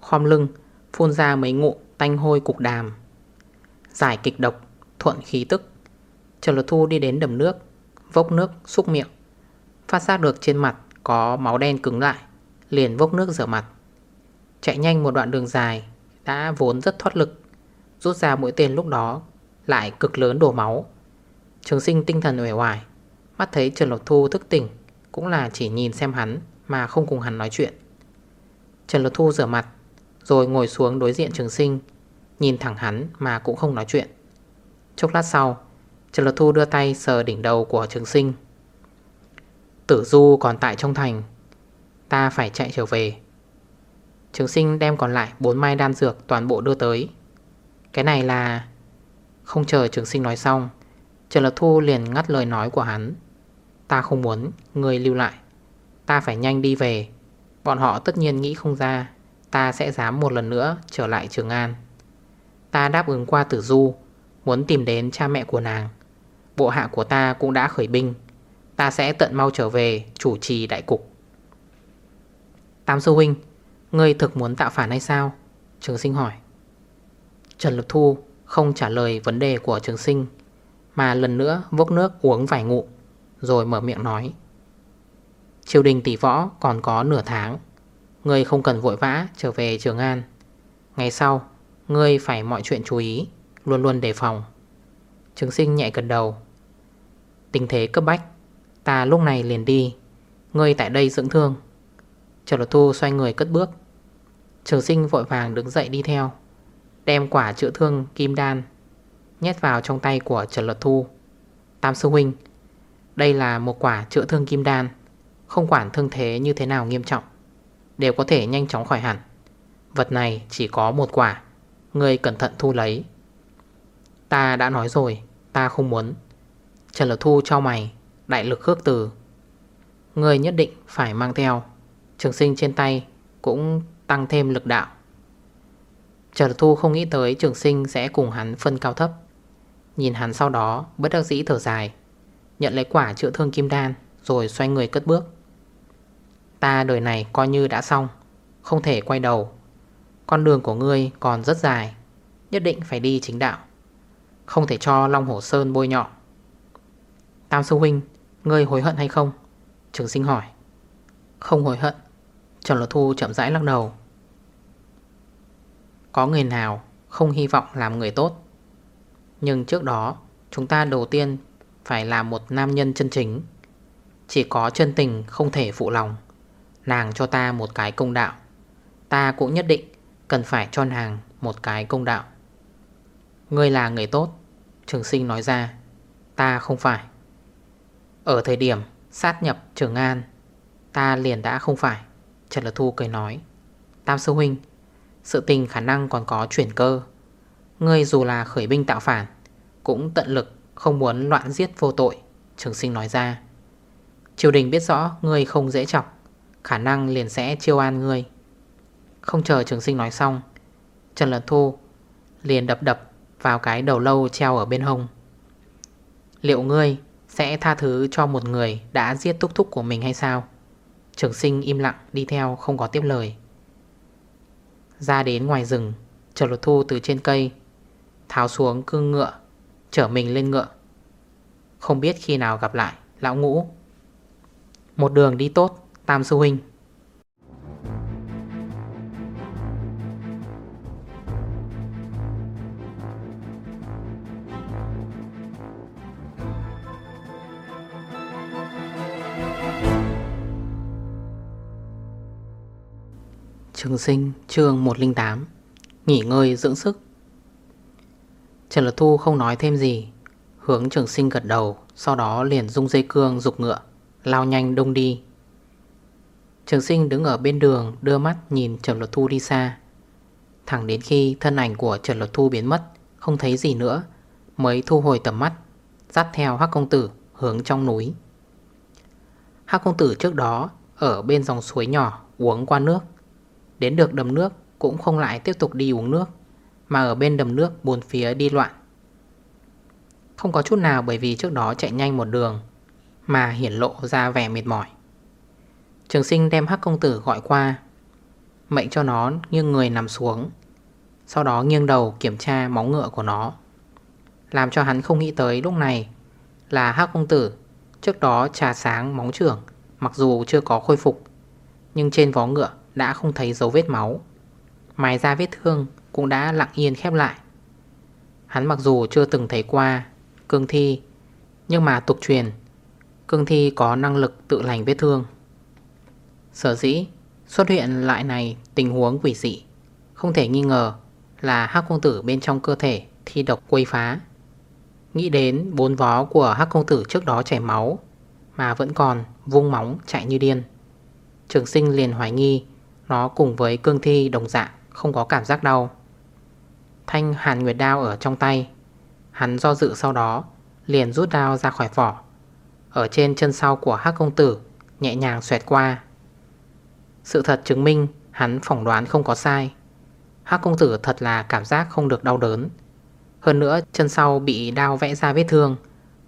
Khom lưng, phun ra mấy ngụ tanh hôi cục đàm. Giải kịch độc, thuận khí tức. Trần Luật Thu đi đến đầm nước, Vốc nước, xúc miệng. Phát giác được trên mặt có máu đen cứng lại, Liền vốc nước rửa mặt. Chạy nhanh một đoạn đường dài, Đã vốn rất thoát lực. Rút ra mũi tên lúc đó, Lại cực lớn đổ máu. Trường sinh tinh thần uể hoài Mắt thấy Trần Lộc Thu thức tỉnh, Cũng là chỉ nhìn xem hắn Mà không cùng hắn nói chuyện. Trần Lộc Thu rửa mặt, Rồi ngồi xuống đối diện trường sinh Nhìn thẳng hắn mà cũng không nói chuyện. Chốc lát sau, Trần Lộc Thu đưa tay sờ đỉnh đầu của trường sinh. Tử Du còn tại trong thành, Ta phải chạy trở về. Trường sinh đem còn lại 4 mai đan dược toàn bộ đưa tới. Cái này là, Không chờ trường sinh nói xong, Trần Lật Thu liền ngắt lời nói của hắn. Ta không muốn, người lưu lại. Ta phải nhanh đi về. Bọn họ tất nhiên nghĩ không ra, Ta sẽ dám một lần nữa trở lại Trường An. Ta đáp ứng qua tử du, Muốn tìm đến cha mẹ của nàng. Bộ hạ của ta cũng đã khởi binh. Ta sẽ tận mau trở về, chủ trì đại cục. Tam sư huynh, Ngươi thực muốn tạo phản hay sao? Trường sinh hỏi. Trần Lục Thu không trả lời vấn đề của trường sinh, Mà lần nữa vốc nước uống vài ngụ Rồi mở miệng nói. Triều đình tỷ võ còn có nửa tháng, Ngươi không cần vội vã trở về Trường An. Ngày sau Ngươi phải mọi chuyện chú ý, Luôn luôn đề phòng. Trường sinh nhẹ gần đầu. Tình thế cấp bách, Ta lúc này liền đi. Ngươi tại đây dưỡng thương. Trần Lột Thu xoay người cất bước. Trường sinh vội vàng đứng dậy đi theo, Đem quả chữa thương kim đan Nhét vào trong tay của Trần Lột Thu. Tam sư huynh, Đây là một quả chữa thương kim đan, Không quản thương thế như thế nào nghiêm trọng, Đều có thể nhanh chóng khỏi hẳn. Vật này chỉ có một quả. Người cẩn thận thu lấy. Ta đã nói rồi, Ta không muốn. Trần Lực Thu cho mày Đại lực khước từ. Người nhất định phải mang theo. Trường sinh trên tay cũng tăng thêm lực đạo. Trần Thu không nghĩ tới trường sinh sẽ cùng hắn phân cao thấp. Nhìn hắn sau đó, bất đắc dĩ thở dài, Nhận lấy quả chữa thương kim đan, Rồi xoay người cất bước. Ta đời này coi như đã xong, Không thể quay đầu. Con đường của ngươi còn rất dài, Nhất định phải đi chính đạo, Không thể cho Long Hổ Sơn bôi nhọ. Tam sư huynh, Ngươi hối hận hay không? Trường sinh hỏi. Không hối hận, Trần Lột Thu chậm rãi lắc đầu. Có người nào không hy vọng làm người tốt? Nhưng trước đó, Chúng ta đầu tiên Phải là một nam nhân chân chính. Chỉ có chân tình không thể phụ lòng, Nàng cho ta một cái công đạo, Ta cũng nhất định Cần phải cho nàng một cái công đạo. Ngươi là người tốt, Trường sinh nói ra, Ta không phải. Ở thời điểm sát nhập Trường An, Ta liền đã không phải, Trần Lật Thu cười nói. Tam sư huynh, Sự tình khả năng còn có chuyển cơ. Ngươi dù là khởi binh tạo phản, Cũng tận lực Không muốn loạn giết vô tội, Trường sinh nói ra. Triều đình biết rõ ngươi không dễ chọc, Khả năng liền sẽ chiêu an ngươi. Không chờ trường sinh nói xong, Trần Lật Thu liền đập đập vào cái đầu lâu treo ở bên hông. Liệu ngươi sẽ tha thứ cho một người đã giết túc thúc của mình hay sao? Trường sinh im lặng đi theo, không có tiếp lời. Ra đến ngoài rừng, Trần Lột Thu từ trên cây Tháo xuống cương ngựa, Chở mình lên ngựa. Không biết khi nào gặp lại Lão ngũ. Một đường đi tốt, Tam sư huynh. Trường sinh, chương 108 Nghỉ ngơi, dưỡng sức. Trần Lật Thu không nói thêm gì. Hướng trường sinh gật đầu, Sau đó liền dung dây cương dục ngựa, Lao nhanh đông đi. Trường sinh đứng ở bên đường, Đưa mắt nhìn Trần Lật Thu đi xa. Thẳng đến khi thân ảnh của Trần Lật Thu biến mất, Không thấy gì nữa, Mới thu hồi tầm mắt, Dắt theo Hắc Công Tử hướng trong núi. Hắc Công Tử trước đó, Ở bên dòng suối nhỏ, uống qua nước. Đến được đầm nước cũng không lại tiếp tục đi uống nước, Mà ở bên đầm nước buồn phía đi loạn. Không có chút nào bởi vì trước đó chạy nhanh một đường Mà hiển lộ ra vẻ mệt mỏi. Trường sinh đem hắc công tử gọi qua, Mệnh cho nó nghiêng người nằm xuống, Sau đó nghiêng đầu kiểm tra móng ngựa của nó. Làm cho hắn không nghĩ tới lúc này Là hắc công tử Trước đó trà sáng móng trưởng, Mặc dù chưa có khôi phục, Nhưng trên vó ngựa đã không thấy dấu vết máu. Mài ra vết thương cũng đã lặng yên khép lại. Hắn mặc dù chưa từng thấy qua cương thi, Nhưng mà tục truyền, Cương thi có năng lực tự lành vết thương. Sở dĩ xuất hiện lại này tình huống quỷ dị, Không thể nghi ngờ là hắc công tử bên trong cơ thể thi độc quây phá. Nghĩ đến bốn vó của hắc công tử trước đó chảy máu, Mà vẫn còn vung móng chạy như điên. Trường sinh liền hoài nghi nó cùng với cương thi đồng dạng, Không có cảm giác đau. Thanh hàn nguyệt đao ở trong tay. Hắn do dự sau đó, Liền rút đao ra khỏi vỏ. Ở trên chân sau của hắc công tử, Nhẹ nhàng xoẹt qua. Sự thật chứng minh Hắn phỏng đoán không có sai. Hắc công tử thật là cảm giác không được đau đớn. Hơn nữa, chân sau bị đao vẽ ra vết thương,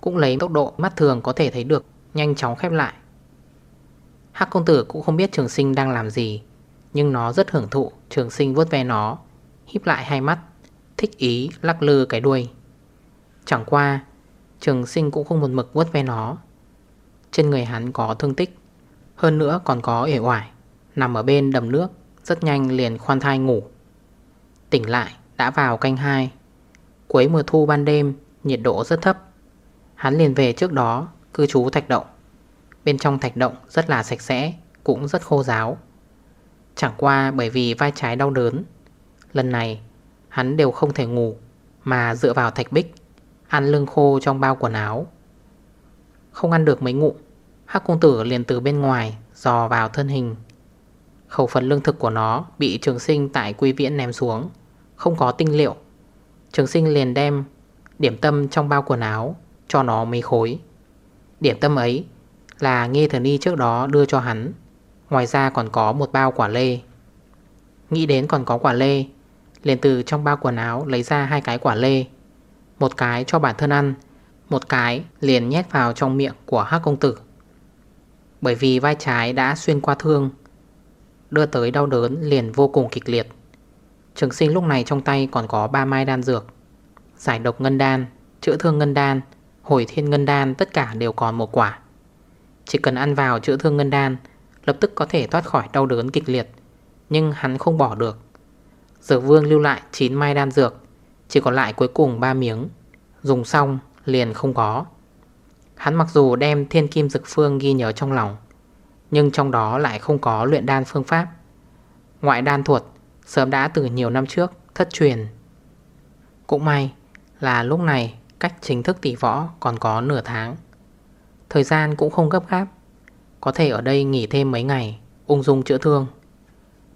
Cũng lấy tốc độ mắt thường có thể thấy được, Nhanh chóng khép lại. Hắc công tử cũng không biết trường sinh đang làm gì. Nhưng nó rất hưởng thụ, Trường sinh vuốt ve nó, Híp lại hai mắt, Thích ý, lắc lư cái đuôi. Chẳng qua, Trường sinh cũng không một mực vuốt ve nó. Trên người hắn có thương tích, Hơn nữa còn có ể oải, Nằm ở bên đầm nước, Rất nhanh liền khoan thai ngủ. Tỉnh lại, đã vào canh 2 Cuối mùa thu ban đêm, Nhiệt độ rất thấp. Hắn liền về trước đó, Cư trú thạch động. Bên trong thạch động rất là sạch sẽ, Cũng rất khô giáo Chẳng qua bởi vì vai trái đau đớn. Lần này, hắn đều không thể ngủ, Mà dựa vào thạch bích, Ăn lưng khô trong bao quần áo. Không ăn được mấy ngụ Hắc công tử liền từ bên ngoài Dò vào thân hình. Khẩu phần lương thực của nó Bị trường sinh tại quy viễn ném xuống, Không có tinh liệu. Trường sinh liền đem Điểm tâm trong bao quần áo Cho nó mấy khối. Điểm tâm ấy là nghe Thần Y trước đó đưa cho hắn. Ngoài ra còn có một bao quả lê. Nghĩ đến còn có quả lê liền từ trong bao quần áo lấy ra hai cái quả lê. Một cái cho bản thân ăn Một cái liền nhét vào trong miệng của hắc công tử. Bởi vì vai trái đã xuyên qua thương Đưa tới đau đớn liền vô cùng kịch liệt. Trường sinh lúc này trong tay còn có 3 mai đan dược Giải độc ngân đan, chữa thương ngân đan, hồi thiên ngân đan tất cả đều còn một quả. Chỉ cần ăn vào chữa thương ngân đan Lập tức có thể thoát khỏi đau đớn kịch liệt, Nhưng hắn không bỏ được. Dược vương lưu lại 9 mai đan dược, Chỉ còn lại cuối cùng 3 miếng, Dùng xong liền không có. Hắn mặc dù đem thiên kim dực phương ghi nhớ trong lòng, Nhưng trong đó lại không có luyện đan phương pháp. Ngoại đan thuật Sớm đã từ nhiều năm trước thất truyền. Cũng may là lúc này cách chính thức tỷ võ còn có nửa tháng. Thời gian cũng không gấp gáp. Có thể ở đây nghỉ thêm mấy ngày, Ung dung chữa thương.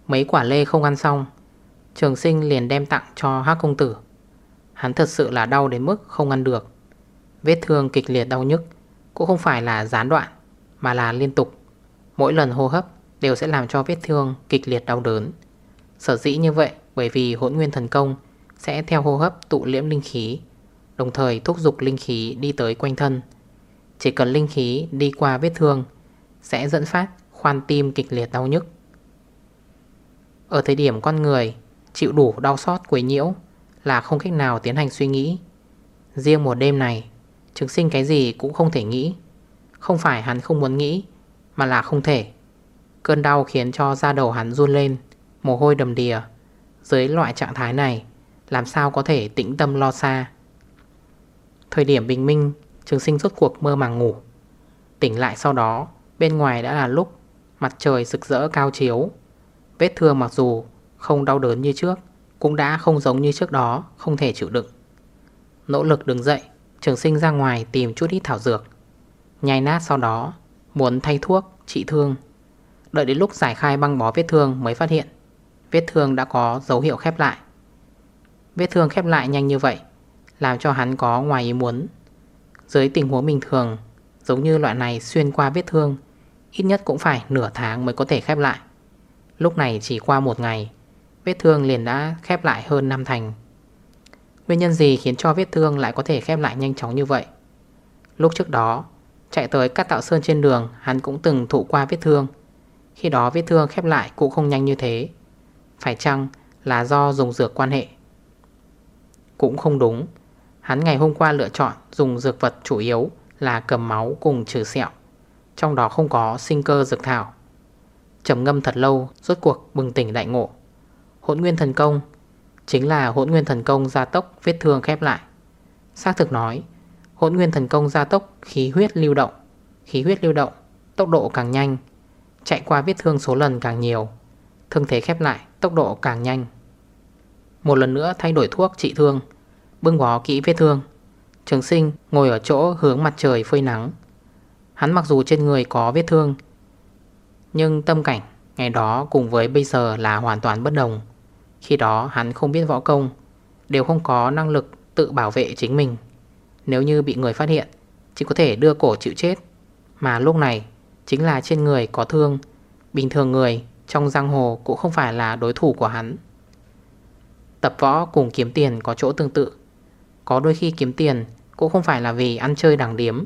Mấy quả lê không ăn xong, Trường sinh liền đem tặng cho Hắc công tử. Hắn thật sự là đau đến mức không ăn được. Vết thương kịch liệt đau nhức, Cũng không phải là gián đoạn, Mà là liên tục. Mỗi lần hô hấp đều sẽ làm cho vết thương kịch liệt đau đớn. Sở dĩ như vậy, bởi vì hỗn nguyên thần công Sẽ theo hô hấp tụ liễm linh khí, Đồng thời thúc dục linh khí đi tới quanh thân. Chỉ cần linh khí đi qua vết thương sẽ dẫn phát khoan tim kịch liệt đau nhức. Ở thời điểm con người chịu đủ đau xót quấy nhiễu Là không cách nào tiến hành suy nghĩ. Riêng một đêm này chứng sinh cái gì cũng không thể nghĩ. Không phải hắn không muốn nghĩ, Mà là không thể. Cơn đau khiến cho da đầu hắn run lên, Mồ hôi đầm đìa. Dưới loại trạng thái này, Làm sao có thể tĩnh tâm lo xa? Thời điểm bình minh, Trường sinh rốt cuộc mơ màng ngủ. Tỉnh lại sau đó Bên ngoài đã là lúc Mặt trời rực rỡ cao chiếu. Vết thương mặc dù không đau đớn như trước Cũng đã không giống như trước đó Không thể chịu đựng. Nỗ lực đứng dậy Trường sinh ra ngoài tìm chút ít thảo dược. Nhai nát sau đó Muốn thay thuốc, trị thương. Đợi đến lúc giải khai băng bó vết thương mới phát hiện Vết thương đã có dấu hiệu khép lại. Vết thương khép lại nhanh như vậy Làm cho hắn có ngoài ý muốn. Dưới tình huống bình thường Giống như loại này xuyên qua vết thương Ít nhất cũng phải nửa tháng mới có thể khép lại. Lúc này chỉ qua một ngày, Vết thương liền đã khép lại hơn năm thành. Nguyên nhân gì khiến cho vết thương lại có thể khép lại nhanh chóng như vậy? Lúc trước đó, Chạy tới cắt tạo sơn trên đường, Hắn cũng từng thụ qua vết thương. Khi đó vết thương khép lại cũng không nhanh như thế. Phải chăng là do dùng dược quan hệ? Cũng không đúng. Hắn ngày hôm qua lựa chọn dùng dược vật chủ yếu là cầm máu cùng trừ sẹo. Trong đó không có sinh cơ dược thảo. Trầm ngâm thật lâu, Rốt cuộc bừng tỉnh đại ngộ. Hỗn nguyên thần công, Chính là hỗn nguyên thần công gia tốc vết thương khép lại. Xác thực nói, Hỗn nguyên thần công gia tốc khí huyết lưu động. Khí huyết lưu động, Tốc độ càng nhanh, Chạy qua vết thương số lần càng nhiều. Thương thế khép lại, tốc độ càng nhanh. Một lần nữa thay đổi thuốc trị thương, Bưng bó kỹ vết thương. Trường sinh ngồi ở chỗ hướng mặt trời phơi nắng. Hắn mặc dù trên người có vết thương, Nhưng tâm cảnh ngày đó cùng với bây giờ là hoàn toàn bất đồng. Khi đó hắn không biết võ công, Đều không có năng lực tự bảo vệ chính mình. Nếu như bị người phát hiện, Chỉ có thể đưa cổ chịu chết. Mà lúc này, chính là trên người có thương. Bình thường người trong giang hồ cũng không phải là đối thủ của hắn. Tập võ cùng kiếm tiền có chỗ tương tự. Có đôi khi kiếm tiền cũng không phải là vì ăn chơi đẳng điếm.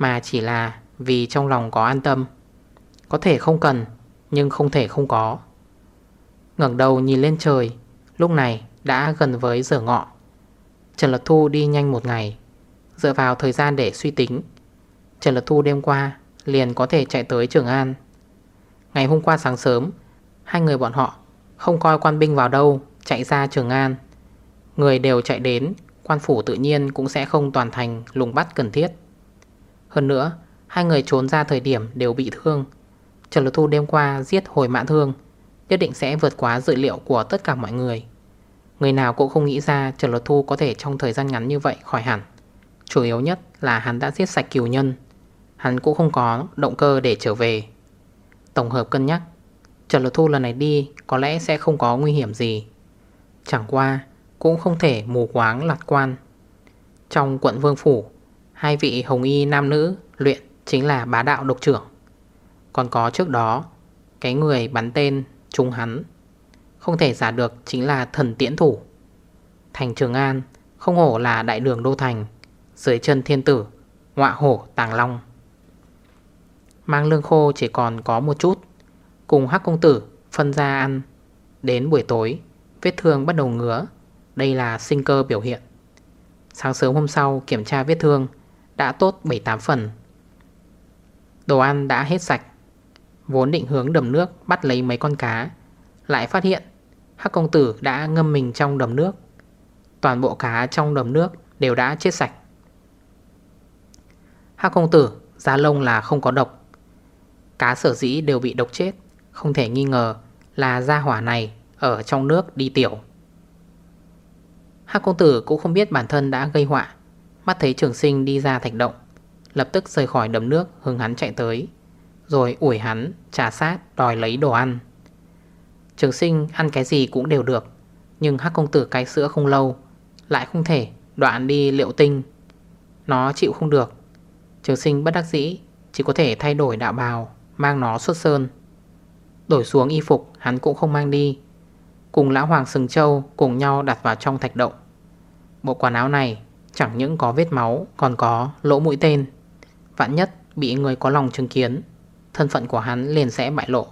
Mà chỉ là vì trong lòng có an tâm. Có thể không cần, Nhưng không thể không có. Ngẩng đầu nhìn lên trời, Lúc này đã gần với giờ ngọ. Trần Lật Thu đi nhanh một ngày, Dựa vào thời gian để suy tính. Trần Lật Thu đêm qua Liền có thể chạy tới Trường An. Ngày hôm qua sáng sớm, Hai người bọn họ không coi quan binh vào đâu, Chạy ra Trường An. Người đều chạy đến, Quan phủ tự nhiên cũng sẽ không toàn thành lùng bắt cần thiết. Hơn nữa, Hai người trốn ra thời điểm đều bị thương. Trần Lực Thu đêm qua giết hồi mạng thương, Nhất định sẽ vượt quá dự liệu của tất cả mọi người. Người nào cũng không nghĩ ra Trần Luật Thu có thể trong thời gian ngắn như vậy khỏi hẳn. Chủ yếu nhất là hắn đã giết sạch kiều nhân. Hắn cũng không có động cơ để trở về. Tổng hợp cân nhắc, Trần Luật Thu lần này đi Có lẽ sẽ không có nguy hiểm gì. Chẳng qua, cũng không thể mù quáng lạc quan. Trong quận Vương Phủ Hai vị hồng y nam nữ luyện chính là bá đạo độc trưởng. Còn có trước đó, Cái người bắn tên Trung hắn Không thể giả được chính là thần tiễn thủ. Thành Trường An Không hổ là đại đường đô thành, Dưới chân thiên tử Ngoạ hổ tàng long. Mang lương khô chỉ còn có một chút, Cùng hắc công tử phân ra ăn. Đến buổi tối, Vết thương bắt đầu ngứa, Đây là sinh cơ biểu hiện. Sáng sớm hôm sau kiểm tra vết thương đã tốt 7-8 phần. Đồ ăn đã hết sạch. Vốn định hướng đầm nước bắt lấy mấy con cá, Lại phát hiện Hắc công tử đã ngâm mình trong đầm nước. Toàn bộ cá trong đầm nước Đều đã chết sạch. Hắc công tử Giá lông là không có độc. Cá sở dĩ đều bị độc chết, Không thể nghi ngờ là gia hỏa này Ở trong nước đi tiểu. Hắc công tử cũng không biết bản thân đã gây họa. Mắt thấy trường sinh đi ra thạch động, Lập tức rời khỏi đầm nước, hướng hắn chạy tới. Rồi ủi hắn trả sát, đòi lấy đồ ăn. Trường sinh ăn cái gì cũng đều được, Nhưng hắc công tử cái sữa không lâu, Lại không thể đoạn đi liệu tinh. Nó chịu không được. Trường sinh bất đắc dĩ, Chỉ có thể thay đổi đạo bào, Mang nó xuất sơn. Đổi xuống y phục, hắn cũng không mang đi. Cùng lão hoàng sừng châu cùng nhau đặt vào trong thạch động. Bộ quần áo này chẳng những có vết máu, Còn có lỗ mũi tên. Vạn nhất bị người có lòng chứng kiến, Thân phận của hắn liền sẽ bại lộ.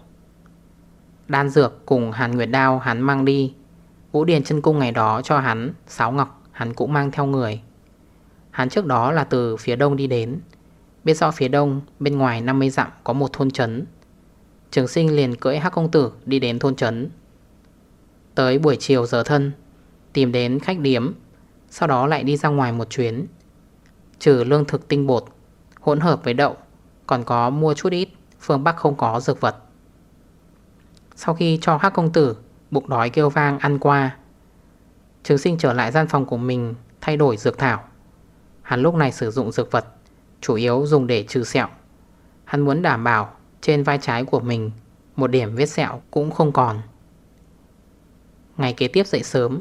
Đan dược cùng hàn nguyệt đao hắn mang đi. Vũ Điền chân cung ngày đó cho hắn Sáo ngọc, hắn cũng mang theo người. Hắn trước đó là từ phía đông đi đến. Biết rõ phía đông, Bên ngoài 50 dặm có một thôn trấn. Trường sinh liền cưỡi hắc công tử Đi đến thôn trấn. Tới buổi chiều giờ thân, Tìm đến khách điếm. Sau đó lại đi ra ngoài một chuyến. Trừ lương thực tinh bột, Hỗn hợp với đậu, Còn có mua chút ít, Phương Bắc không có dược vật. Sau khi cho hắc công tử, Bụng đói kêu vang ăn qua, Trường sinh trở lại gian phòng của mình Thay đổi dược thảo. Hắn lúc này sử dụng dược vật, Chủ yếu dùng để trừ sẹo. Hắn muốn đảm bảo trên vai trái của mình Một điểm vết sẹo cũng không còn. Ngày kế tiếp dậy sớm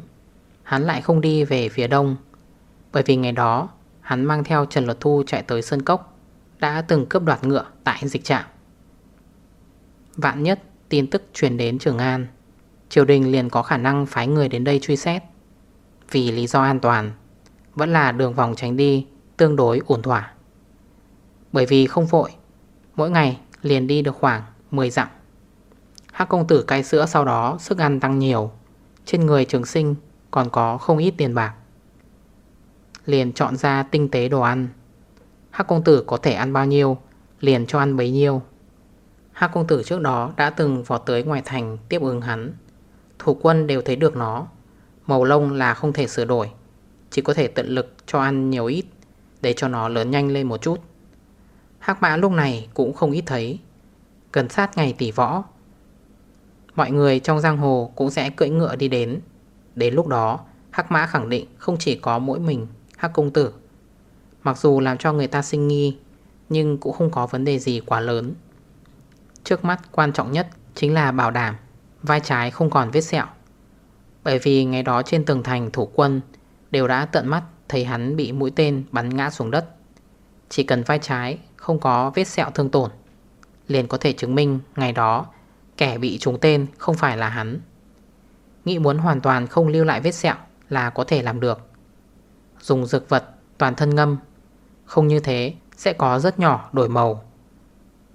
Hắn lại không đi về phía đông. Bởi vì ngày đó, Hắn mang theo Trần Luật Thu chạy tới Sơn Cốc, Đã từng cướp đoạt ngựa tại dịch trạm. Vạn nhất tin tức truyền đến Trường An, Triều đình liền có khả năng phái người đến đây truy xét. Vì lý do an toàn, Vẫn là đường vòng tránh đi Tương đối ổn thỏa. Bởi vì không vội, Mỗi ngày liền đi được khoảng 10 dặm. Hác công tử cai sữa sau đó Sức ăn tăng nhiều, Trên người trường sinh còn có không ít tiền bạc. Liền chọn ra tinh tế đồ ăn. Hắc công tử có thể ăn bao nhiêu, Liền cho ăn bấy nhiêu. Hắc công tử trước đó đã từng vọt tới ngoài thành tiếp ứng hắn. Thủ quân đều thấy được nó. Màu lông là không thể sửa đổi, Chỉ có thể tận lực cho ăn nhiều ít, Để cho nó lớn nhanh lên một chút. Hắc mã lúc này cũng không ít thấy. Gần sát ngày tỷ võ. Mọi người trong giang hồ cũng sẽ cưỡi ngựa đi đến. Đến lúc đó, Hắc mã khẳng định không chỉ có mỗi mình Hắc công tử. Mặc dù làm cho người ta sinh nghi, Nhưng cũng không có vấn đề gì quá lớn. Trước mắt quan trọng nhất Chính là bảo đảm Vai trái không còn vết sẹo. Bởi vì ngày đó trên tường thành thủ quân Đều đã tận mắt thấy hắn bị mũi tên bắn ngã xuống đất. Chỉ cần vai trái không có vết sẹo thương tổn, Liền có thể chứng minh ngày đó Kẻ bị trúng tên không phải là hắn. Nghĩ muốn hoàn toàn không lưu lại vết sẹo Là có thể làm được. Dùng dược vật toàn thân ngâm. Không như thế, sẽ có rất nhỏ đổi màu.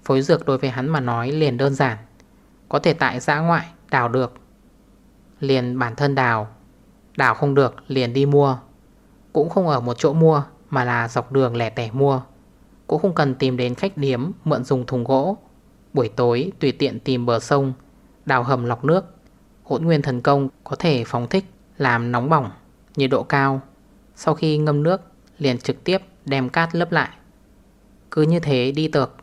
Phối dược đối với hắn mà nói liền đơn giản. Có thể tại giã ngoại đào được. Liền bản thân đào. Đào không được, liền đi mua. Cũng không ở một chỗ mua, Mà là dọc đường lẻ tẻ mua. Cũng không cần tìm đến khách điếm mượn dùng thùng gỗ. Buổi tối tùy tiện tìm bờ sông, Đào hầm lọc nước. Hỗn nguyên thần công có thể phóng thích, Làm nóng bỏng, Nhiệt độ cao. Sau khi ngâm nước, liền trực tiếp đem cát lấp lại. Cứ như thế đi được,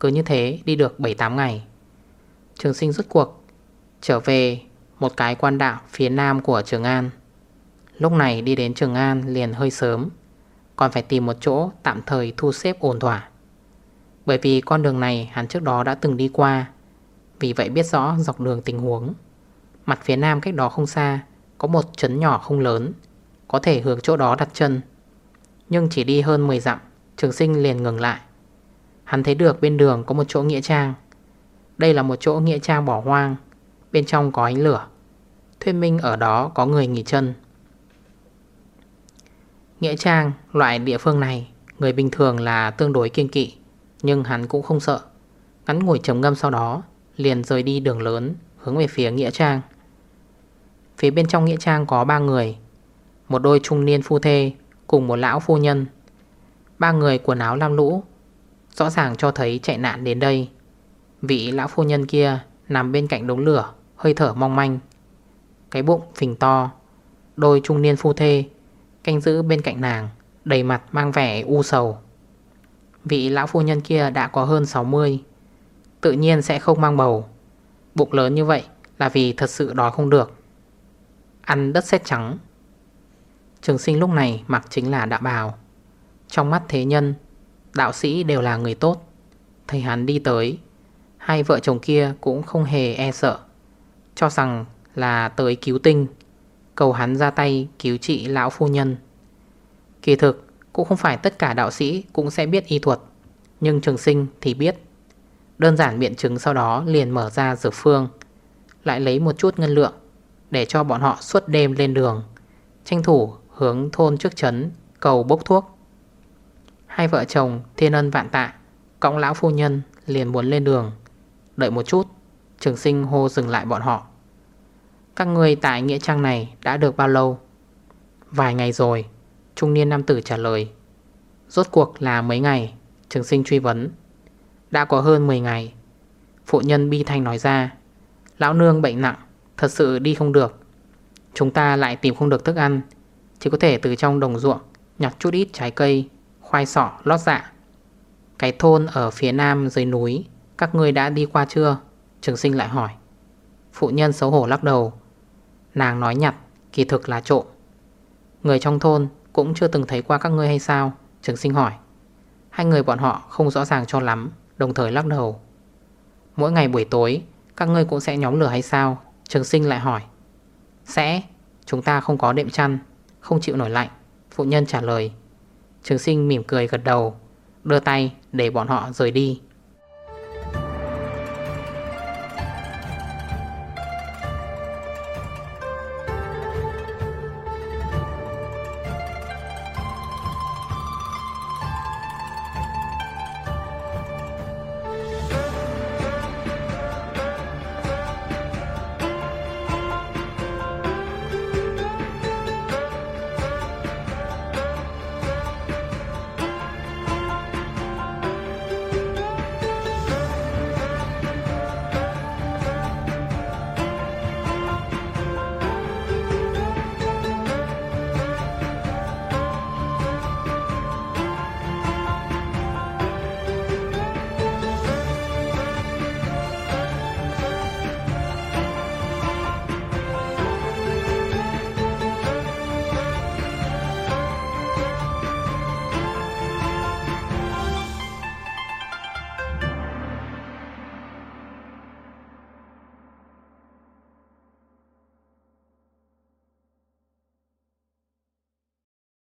Cứ như thế đi được 7-8 ngày. Trường sinh rút cuộc Trở về một cái quan đạo phía nam của Trường An. Lúc này đi đến Trường An liền hơi sớm, còn phải tìm một chỗ tạm thời thu xếp ổn thỏa. Bởi vì con đường này hắn trước đó đã từng đi qua, Vì vậy biết rõ dọc đường tình huống. Mặt phía nam cách đó không xa, Có một trấn nhỏ không lớn, Có thể hướng chỗ đó đặt chân. Nhưng chỉ đi hơn 10 dặm, Trường sinh liền ngừng lại. Hắn thấy được bên đường có một chỗ nghĩa trang. Đây là một chỗ nghĩa trang bỏ hoang, Bên trong có ánh lửa. Thuyết minh ở đó có người nghỉ chân. Nghĩa trang, loại địa phương này, Người bình thường là tương đối kiên kỵ, Nhưng hắn cũng không sợ. Ngắn ngồi trầm ngâm sau đó, Liền rời đi đường lớn, Hướng về phía Nghĩa trang. Phía bên trong Nghĩa trang có ba người, Một đôi trung niên phu thê Cùng một lão phu nhân. Ba người quần áo lam lũ, Rõ ràng cho thấy chạy nạn đến đây. Vị lão phu nhân kia Nằm bên cạnh đống lửa, Hơi thở mong manh. Cái bụng phình to, Đôi trung niên phu thê Canh giữ bên cạnh nàng, Đầy mặt mang vẻ u sầu. Vị lão phu nhân kia đã có hơn 60 Tự nhiên sẽ không mang bầu. Bụng lớn như vậy Là vì thật sự đói không được. Ăn đất sét trắng. Trường sinh lúc này mặc chính là đạo bào. Trong mắt thế nhân, Đạo sĩ đều là người tốt. Thầy hắn đi tới, Hai vợ chồng kia cũng không hề e sợ, Cho rằng là tới cứu tinh. Cầu hắn ra tay cứu trị lão phu nhân. Kỳ thực, Cũng không phải tất cả đạo sĩ cũng sẽ biết y thuật, Nhưng trường sinh thì biết. Đơn giản biện chứng sau đó liền mở ra dược phương, Lại lấy một chút ngân lượng. Để cho bọn họ suốt đêm lên đường. Tranh thủ hướng thôn trước chấn Cầu bốc thuốc. Hai vợ chồng thiên ân vạn tạ, Cõng lão phu nhân liền muốn lên đường. Đợi một chút, Trường sinh hô dừng lại bọn họ. Các người tại Nghĩa Trang này đã được bao lâu? Vài ngày rồi, Trung niên nam tử trả lời. Rốt cuộc là mấy ngày? Trường sinh truy vấn. Đã có hơn 10 ngày. Phụ nhân bi thanh nói ra. Lão nương bệnh nặng Thật sự đi không được. Chúng ta lại tìm không được thức ăn, Chỉ có thể từ trong đồng ruộng Nhặt chút ít trái cây, Khoai sọ, lót dạ. Cái thôn ở phía nam dưới núi, Các ngươi đã đi qua chưa? Trường sinh lại hỏi. Phụ nhân xấu hổ lắc đầu. Nàng nói nhặt, kỳ thực là trộm. Người trong thôn cũng chưa từng thấy qua các ngươi hay sao? Trường sinh hỏi. Hai người bọn họ không rõ ràng cho lắm, Đồng thời lắc đầu. Mỗi ngày buổi tối, Các ngươi cũng sẽ nhóm lửa hay sao? Trường sinh lại hỏi, Sẽ, Chúng ta không có đệm chăn, Không chịu nổi lạnh. Phụ nhân trả lời. Trường sinh mỉm cười gật đầu, Đưa tay để bọn họ rời đi.